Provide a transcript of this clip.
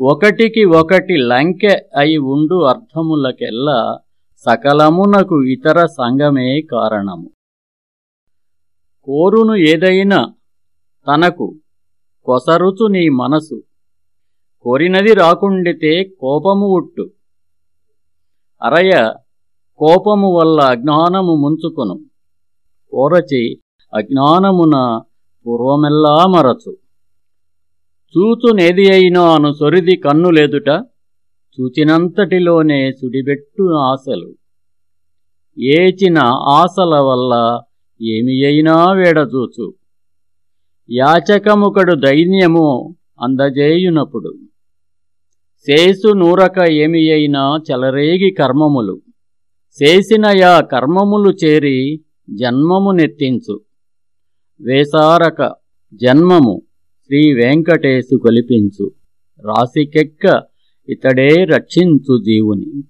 ఒకటికి ఒకటి లంకె అయి ఉండు అర్థములకెల్లా సకలమునకు ఇతర సంగమే కారణము. కోరును ఏదైనా తనకు కొసరుచు నీ మనసు. కోరినది రాకుండితే కోపము ఉట్టు. అరయ కోపము వల్ల అజ్ఞానము ముంచుకును. కోరచి అజ్ఞానమున పూర్వమెల్లా మరచు. చూచునేది అయినాను సొరిది కన్నులేదుట చూచినంతటిలోనే సుడిబెట్టు ఆశలు. ఏచిన ఆశల వల్ల ఏమి అయినా వేడచూచు యాచకముకడు దైన్యము అందజేయునప్పుడు. శేసు నూరక ఏమి అయినా చెలరేగి కర్మములు. చేసిన యా కర్మములు చేరి జన్మము నెత్తించు. వేసారక జన్మము శ్రీ వెంకటేశు కొలిపించు. రాశికెక్క ఇతడే రక్షించు జీవుని.